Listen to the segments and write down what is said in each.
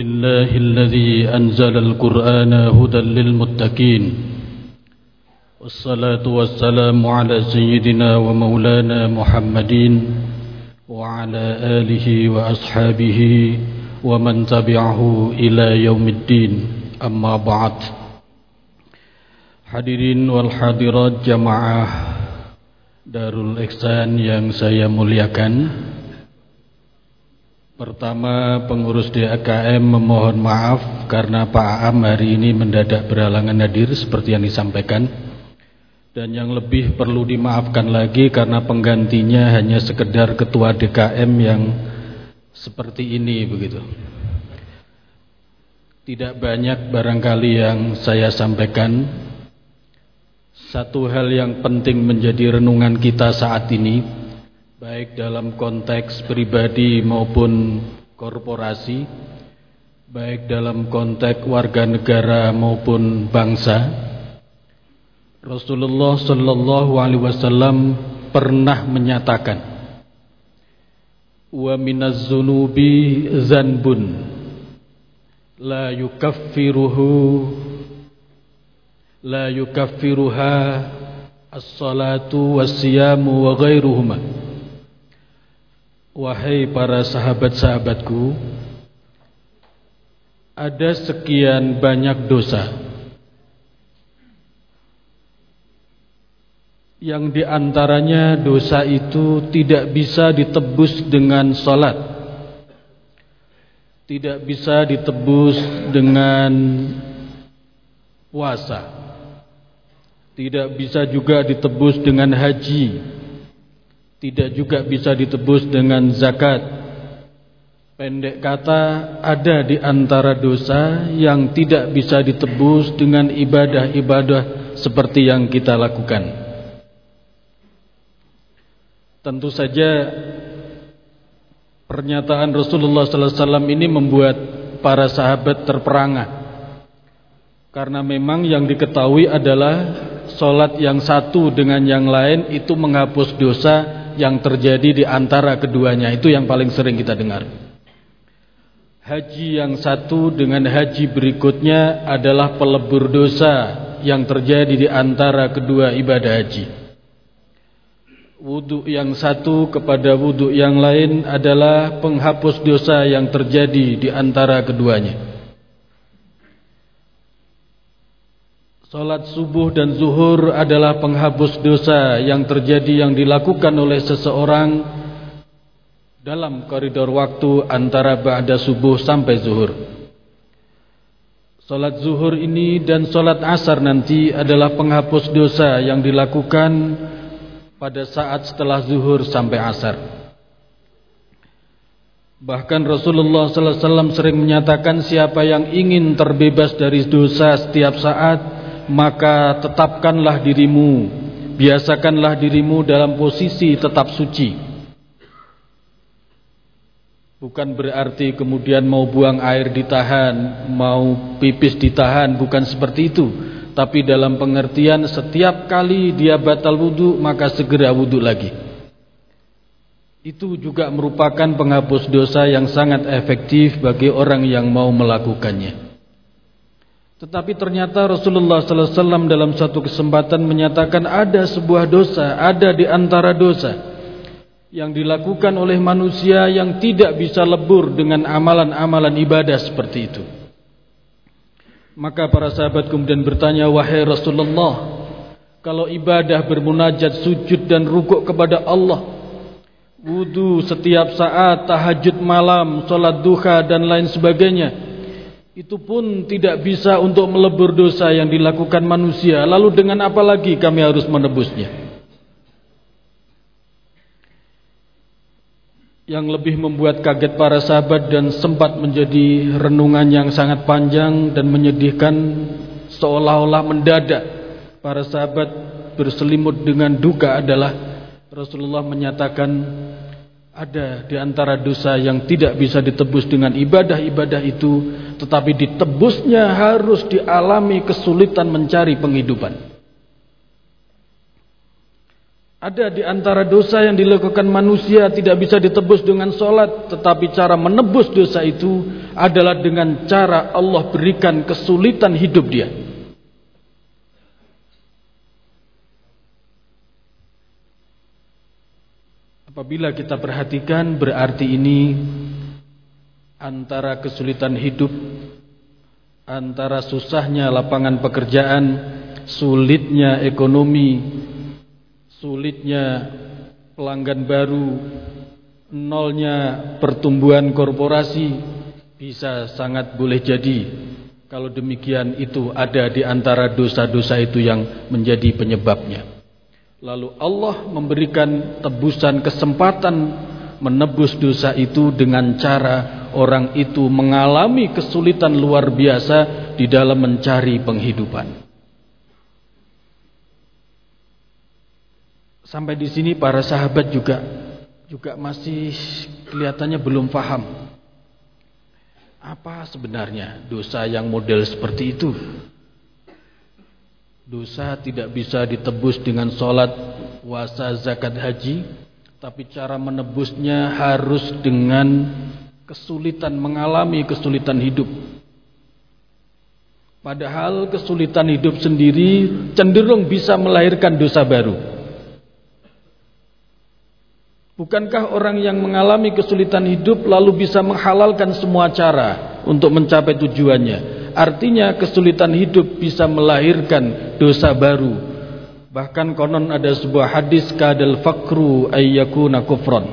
الله الذي أنزل القرآن هدى للمتقين والصلاة والسلام على سيدنا ومولانا محمد وعلى آله وأصحابه ومن تبعه إلى يوم الدين. أما بعد wal hadirat jamaah Darul Ihsan yang saya muliakan. Pertama pengurus DAKM memohon maaf karena Pak Am hari ini mendadak berhalangan hadir seperti yang disampaikan. Dan yang lebih perlu dimaafkan lagi karena penggantinya hanya sekedar ketua DKM yang seperti ini begitu. Tidak banyak barangkali yang saya sampaikan. Satu hal yang penting menjadi renungan kita saat ini Baik dalam konteks pribadi maupun korporasi Baik dalam konteks warga negara maupun bangsa Rasulullah Sallallahu Alaihi Wasallam pernah menyatakan Wa minaz zunubi zanbun La yukaffiruhu la yukaffiruha as-salatu was-siyamu wa ghairuhuma Wahai para sahabat-sahabatku ada sekian banyak dosa yang di antaranya dosa itu tidak bisa ditebus dengan salat tidak bisa ditebus dengan puasa tidak bisa juga ditebus dengan haji Tidak juga bisa ditebus dengan zakat. Pendek kata ada di antara dosa yang tidak bisa ditebus dengan ibadah-ibadah seperti yang kita lakukan. Tentu saja pernyataan Rasulullah SAW ini membuat para sahabat terperangah. Karena memang yang diketahui adalah Solat yang satu dengan yang lain itu menghapus dosa yang terjadi di antara keduanya. Itu yang paling sering kita dengar. Haji yang satu dengan haji berikutnya adalah pelebur dosa yang terjadi di antara kedua ibadah haji. Wudhu yang satu kepada wudhu yang lain adalah penghapus dosa yang terjadi di antara keduanya. Salat subuh dan zuhur adalah penghapus dosa yang terjadi yang dilakukan oleh seseorang dalam koridor waktu antara ba'da subuh sampai zuhur. Salat zuhur ini dan salat asar nanti adalah penghapus dosa yang dilakukan pada saat setelah zuhur sampai asar. Bahkan Rasulullah sallallahu alaihi wasallam sering menyatakan siapa yang ingin terbebas dari dosa setiap saat maka tetapkanlah dirimu biasakanlah dirimu dalam posisi tetap suci. Bukan berarti kemudian mau buang air ditahan mau pipis ditahan bukan seperti itu. Tapi dalam pengertian setiap kali dia batal wudhu maka segera wudhu lagi. Itu juga merupakan penghapus dosa yang sangat efektif bagi orang yang mau melakukannya tetapi ternyata Rasulullah sallallahu alaihi wasallam dalam satu kesempatan menyatakan ada sebuah dosa, ada di antara dosa yang dilakukan oleh manusia yang tidak bisa lebur dengan amalan-amalan ibadah seperti itu. Maka para sahabat kemudian bertanya, "Wahai Rasulullah, kalau ibadah bermunajat, sujud dan rukuk kepada Allah, wudu setiap saat, tahajud malam, salat duha dan lain sebagainya, itu pun tidak bisa untuk melebur dosa yang dilakukan manusia. Lalu dengan apa lagi kami harus menebusnya? Yang lebih membuat kaget para sahabat dan sempat menjadi renungan yang sangat panjang dan menyedihkan seolah-olah mendadak para sahabat berselimut dengan duka adalah Rasulullah menyatakan ada di antara dosa yang tidak bisa ditebus dengan ibadah-ibadah itu Tetapi ditebusnya harus dialami kesulitan mencari penghidupan Ada di antara dosa yang dilakukan manusia tidak bisa ditebus dengan sholat. Tetapi cara menebus dosa itu adalah dengan cara Allah berikan kesulitan hidup dia. Apabila kita perhatikan berarti ini antara kesulitan hidup, antara susahnya lapangan pekerjaan, sulitnya ekonomi, sulitnya pelanggan baru, nolnya pertumbuhan korporasi bisa sangat boleh jadi. Kalau demikian itu ada di antara dosa-dosa itu yang menjadi penyebabnya. Lalu Allah memberikan tebusan kesempatan menebus dosa itu dengan cara orang itu mengalami kesulitan luar biasa di dalam mencari penghidupan. Sampai di sini para sahabat juga juga masih kelihatannya belum paham apa sebenarnya dosa yang model seperti itu. Dosa tidak bisa ditebus dengan sholat, puasa, zakat, haji, tapi cara menebusnya harus dengan kesulitan mengalami kesulitan hidup. Padahal kesulitan hidup sendiri cenderung bisa melahirkan dosa baru. Bukankah orang yang mengalami kesulitan hidup lalu bisa menghalalkan semua cara untuk mencapai tujuannya? Artinya kesulitan hidup bisa melahirkan dosa baru. Bahkan konon ada sebuah hadis kadal fakru ayyakuna kufran.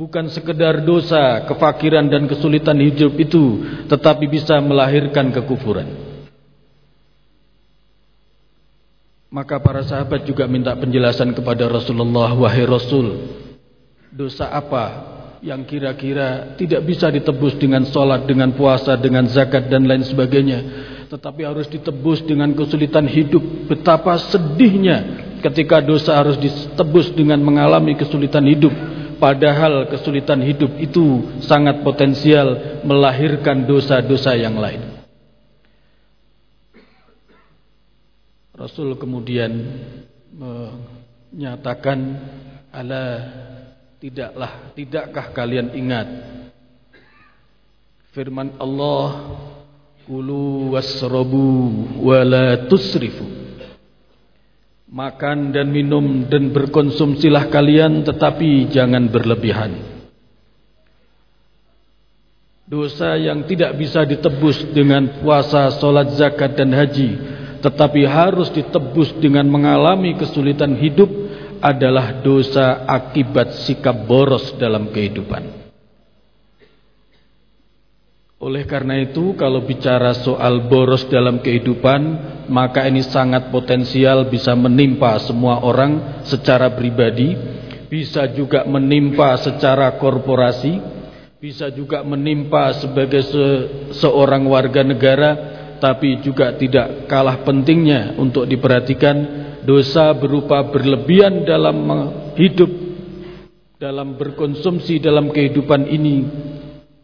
Bukan sekedar dosa, kefakiran dan kesulitan hidup itu, tetapi bisa melahirkan kekufuran. Maka para sahabat juga minta penjelasan kepada Rasulullah, wahai Rasul, dosa apa yang kira-kira tidak bisa ditebus dengan sholat, dengan puasa, dengan zakat dan lain sebagainya. Tetapi harus ditebus dengan kesulitan hidup. Betapa sedihnya ketika dosa harus ditebus dengan mengalami kesulitan hidup. Padahal kesulitan hidup itu sangat potensial melahirkan dosa-dosa yang lain. Rasul kemudian menyatakan ala Tidaklah, tidakkah kalian ingat firman Allah Kulu wasrabu wala tusrifu. Makan dan minum dan berkonsumsilah kalian tetapi jangan berlebihan. Dosa yang tidak bisa ditebus dengan puasa, solat, zakat dan haji Tetapi harus ditebus dengan mengalami kesulitan hidup adalah dosa akibat sikap boros dalam kehidupan. Oleh karena itu, kalau bicara soal boros dalam kehidupan, maka ini sangat potensial bisa menimpa semua orang secara pribadi, bisa juga menimpa secara korporasi, bisa juga menimpa sebagai se seorang warga negara, tapi juga tidak kalah pentingnya untuk diperhatikan dosa berupa berlebihan dalam hidup dalam berkonsumsi dalam kehidupan ini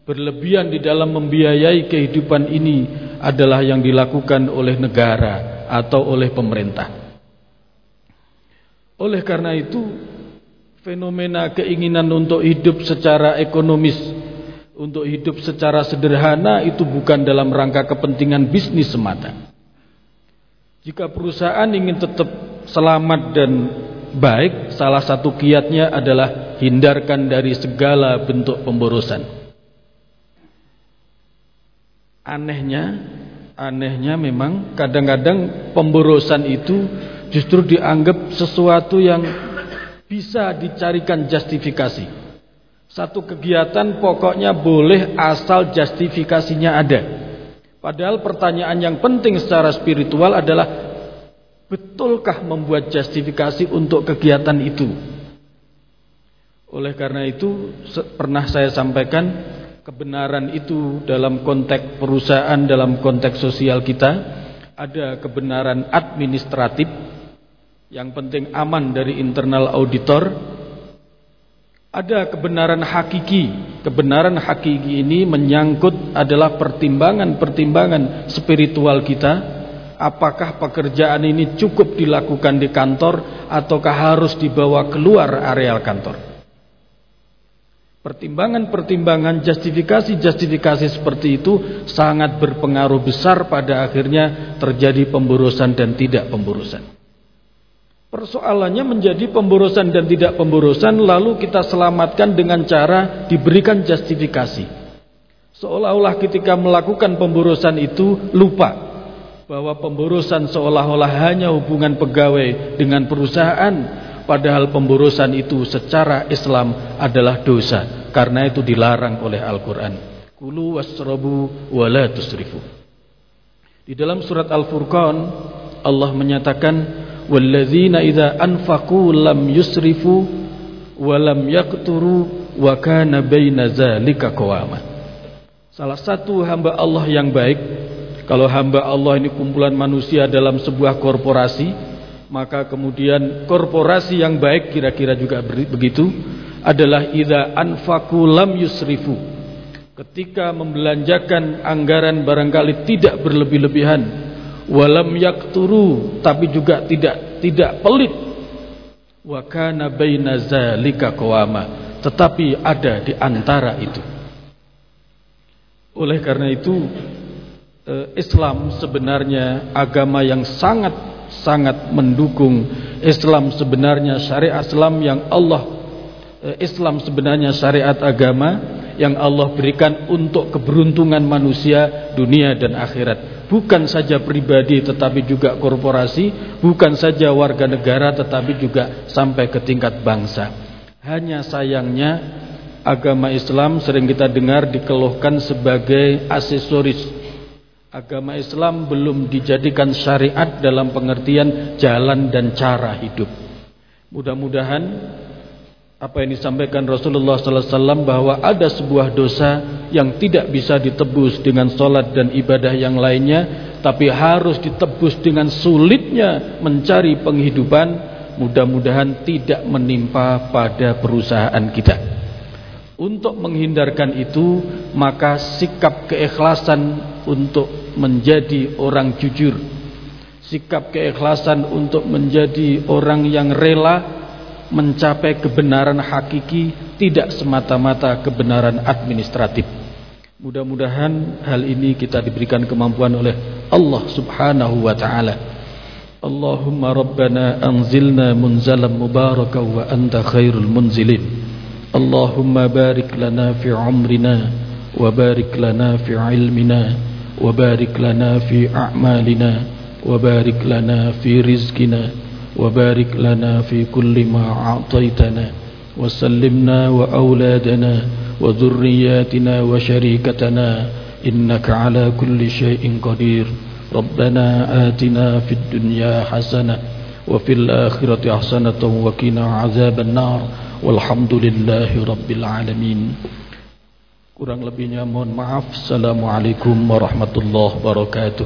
berlebihan di dalam membiayai kehidupan ini adalah yang dilakukan oleh negara atau oleh pemerintah. Oleh karena itu fenomena keinginan untuk hidup secara ekonomis untuk hidup secara sederhana itu bukan dalam rangka kepentingan bisnis semata. Jika perusahaan ingin tetap selamat dan baik, salah satu kiatnya adalah hindarkan dari segala bentuk pemborosan. Anehnya, anehnya memang kadang-kadang pemborosan itu justru dianggap sesuatu yang bisa dicarikan justifikasi. Satu kegiatan pokoknya boleh asal justifikasinya ada. Padahal pertanyaan yang penting secara spiritual adalah betulkah membuat justifikasi untuk kegiatan itu? Oleh karena itu pernah saya sampaikan kebenaran itu dalam konteks perusahaan, dalam konteks sosial kita ada kebenaran administratif yang penting aman dari internal auditor ada kebenaran hakiki. Kebenaran hakiki ini menyangkut adalah pertimbangan-pertimbangan spiritual kita. Apakah pekerjaan ini cukup dilakukan di kantor ataukah harus dibawa keluar areal kantor. Pertimbangan-pertimbangan justifikasi-justifikasi seperti itu sangat berpengaruh besar pada akhirnya terjadi pemborosan dan tidak pemborosan. Persoalannya menjadi pemborosan dan tidak pemborosan lalu kita selamatkan dengan cara diberikan justifikasi. Seolah-olah ketika melakukan pemborosan itu lupa bahwa pemborosan seolah-olah hanya hubungan pegawai dengan perusahaan Padahal pemborosan itu secara Islam adalah dosa karena itu dilarang oleh Al-Qur'an. Kulu wasrabu wa la tusrifu. Di dalam surat Al-Furqan Allah menyatakan walladzina idza anfaqu lam yusrifu wa lam yaqturu wa kana baina qawama. Salah satu hamba Allah yang baik kalau hamba Allah ini kumpulan manusia dalam sebuah korporasi maka kemudian korporasi yang baik kira-kira juga begitu adalah idza anfaqu lam yusrifu. Ketika membelanjakan anggaran barangkali tidak berlebih-lebihan walam yakturu tapi juga tidak tidak pelit. Wa kana baina zalika qawama tetapi ada di antara itu. Oleh karena itu Islam sebenarnya agama yang sangat sangat mendukung. Islam sebenarnya syariat Islam yang Allah eh, Islam sebenarnya syariat agama yang Allah berikan untuk keberuntungan manusia dunia dan akhirat. Bukan saja pribadi tetapi juga korporasi bukan saja warga negara tetapi juga sampai ke tingkat bangsa. Hanya sayangnya agama Islam sering kita dengar dikeluhkan sebagai aksesoris Agama Islam belum dijadikan syariat dalam pengertian jalan dan cara hidup. Mudah-mudahan apa yang disampaikan Rasulullah sallallahu alaihi wasallam bahwa ada sebuah dosa yang tidak bisa ditebus dengan solat dan ibadah yang lainnya, tapi harus ditebus dengan sulitnya mencari penghidupan. Mudah-mudahan tidak menimpa pada perusahaan kita. Untuk menghindarkan itu maka sikap keikhlasan untuk menjadi orang jujur. Sikap keikhlasan untuk menjadi orang yang rela mencapai kebenaran hakiki tidak semata-mata kebenaran administratif. Mudah-mudahan hal ini kita diberikan kemampuan oleh Allah subhanahu wa ta'ala. Allahumma rabbana anzilna munzalan mubaraka wa anta khairul munzilin. Allahumma barik lana fi umrina wa barik lana fi ilmina. وبارك لنا في أعمالنا وبارك لنا في رزقنا وبارك لنا في كل ما أعطيتنا وسلمنا وأولادنا وذرياتنا وشريكتنا إنك على كل شيء قدير. ربنا آتنا في الدنيا حسنة وفي الآخرة حسنة وقنا عذاب النار. Walhamdulillahi Rabbil Alamin Kurang lebihnya mohon maaf. Assalamualaikum warahmatullahi wabarakatuh